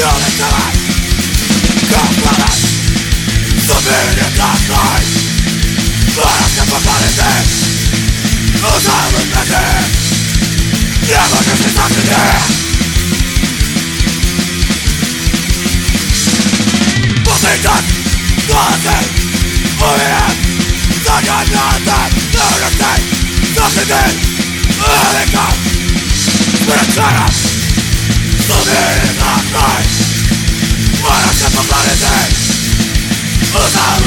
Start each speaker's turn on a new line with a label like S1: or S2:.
S1: Kollektivet Kopplade Som myndigheter För att skapa kvalitet Och samhällsmässigt Demokratisk aktivitet På sidan Rörelsen Och igen Dagar natten Nördaktig Aktivitet Överveckan Spirituella Som myndigheter För Usa